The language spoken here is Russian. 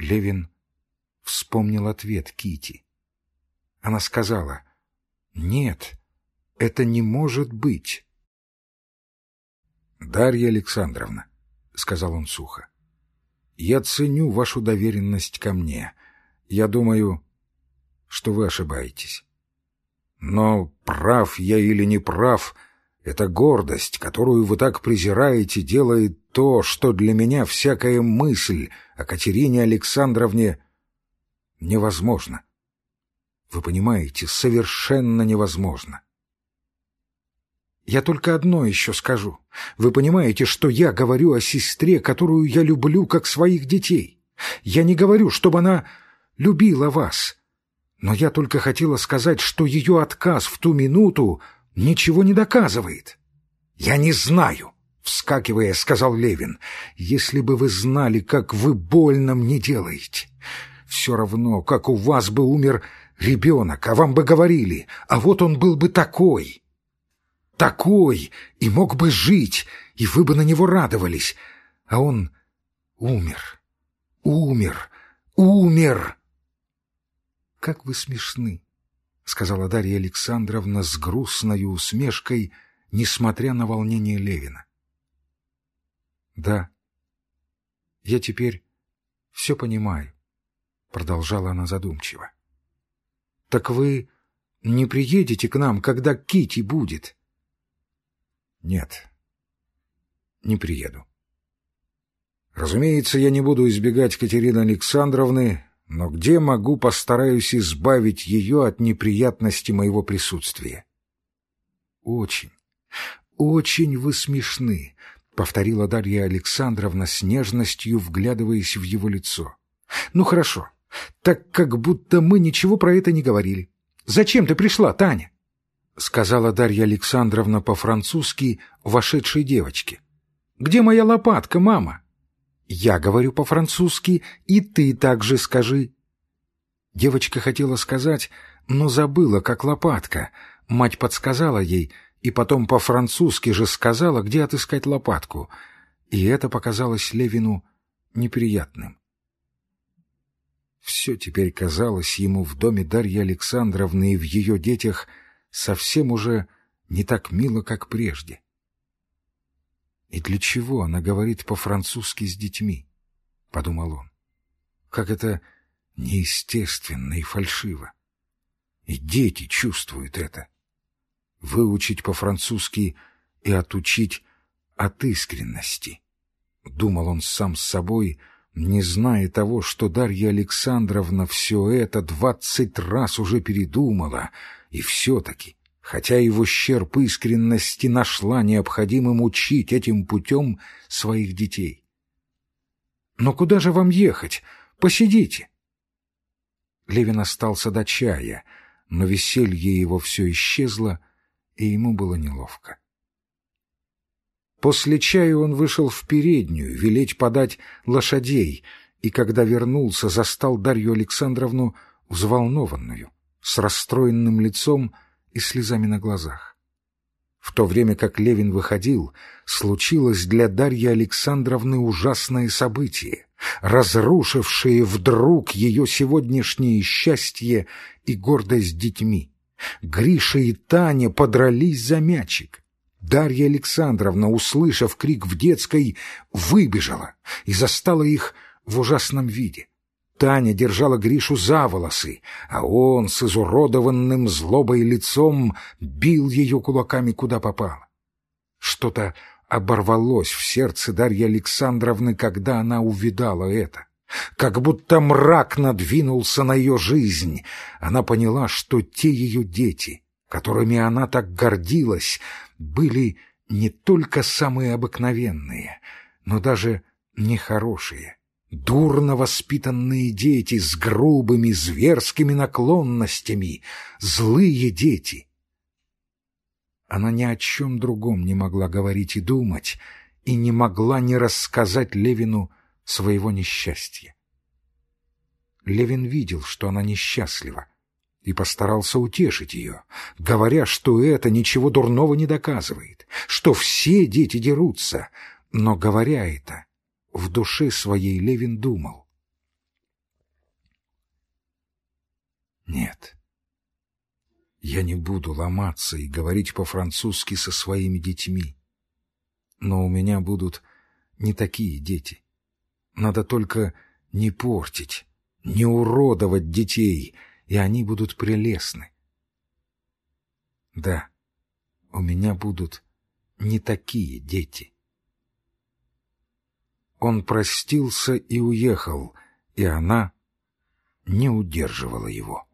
Левин вспомнил ответ Кити. Она сказала, «Нет, это не может быть». «Дарья Александровна», — сказал он сухо, — «я ценю вашу доверенность ко мне. Я думаю, что вы ошибаетесь. Но прав я или не прав, эта гордость, которую вы так презираете, делает то, что для меня всякая мысль о Катерине Александровне невозможно. Вы понимаете, совершенно невозможно. Я только одно еще скажу. Вы понимаете, что я говорю о сестре, которую я люблю как своих детей. Я не говорю, чтобы она любила вас. Но я только хотела сказать, что ее отказ в ту минуту ничего не доказывает. Я не знаю, вскакивая, сказал Левин, если бы вы знали, как вы больно мне делаете. Все равно, как у вас бы умер ребенок, а вам бы говорили, а вот он был бы такой. Такой, и мог бы жить, и вы бы на него радовались. А он умер, умер, умер. Как вы смешны, — сказала Дарья Александровна с грустной усмешкой, несмотря на волнение Левина. Да, я теперь все понимаю. — продолжала она задумчиво. — Так вы не приедете к нам, когда Кити будет? — Нет, не приеду. Разумеется, я не буду избегать Катерины Александровны, но где могу, постараюсь избавить ее от неприятности моего присутствия. — Очень, очень вы смешны, — повторила Дарья Александровна с нежностью, вглядываясь в его лицо. — Ну, хорошо. — так как будто мы ничего про это не говорили. «Зачем ты пришла, Таня?» — сказала Дарья Александровна по-французски вошедшей девочке. «Где моя лопатка, мама?» «Я говорю по-французски, и ты также скажи». Девочка хотела сказать, но забыла, как лопатка. Мать подсказала ей, и потом по-французски же сказала, где отыскать лопатку. И это показалось Левину неприятным. Все теперь казалось ему в доме Дарьи Александровны и в ее детях совсем уже не так мило, как прежде. «И для чего она говорит по-французски с детьми?» — подумал он. «Как это неестественно и фальшиво. И дети чувствуют это. Выучить по-французски и отучить от искренности». Думал он сам с собой — не зная того, что Дарья Александровна все это двадцать раз уже передумала, и все-таки, хотя и в ущерб искренности нашла необходимым учить этим путем своих детей. «Но куда же вам ехать? Посидите!» Левин остался до чая, но веселье его все исчезло, и ему было неловко. После чая он вышел в переднюю, велеть подать лошадей, и когда вернулся, застал Дарью Александровну взволнованную, с расстроенным лицом и слезами на глазах. В то время как Левин выходил, случилось для Дарьи Александровны ужасное событие, разрушившее вдруг ее сегодняшнее счастье и гордость детьми. Гриша и Таня подрались за мячик. Дарья Александровна, услышав крик в детской, выбежала и застала их в ужасном виде. Таня держала Гришу за волосы, а он с изуродованным злобой лицом бил ее кулаками куда попало. Что-то оборвалось в сердце Дарьи Александровны, когда она увидала это. Как будто мрак надвинулся на ее жизнь. Она поняла, что те ее дети, которыми она так гордилась, были не только самые обыкновенные, но даже нехорошие, дурно воспитанные дети с грубыми зверскими наклонностями, злые дети. Она ни о чем другом не могла говорить и думать, и не могла не рассказать Левину своего несчастья. Левин видел, что она несчастлива, и постарался утешить ее, говоря, что это ничего дурного не доказывает, что все дети дерутся, но, говоря это, в душе своей Левин думал. Нет. Я не буду ломаться и говорить по-французски со своими детьми. Но у меня будут не такие дети. Надо только не портить, не уродовать детей, и они будут прелестны. Да, у меня будут не такие дети. Он простился и уехал, и она не удерживала его.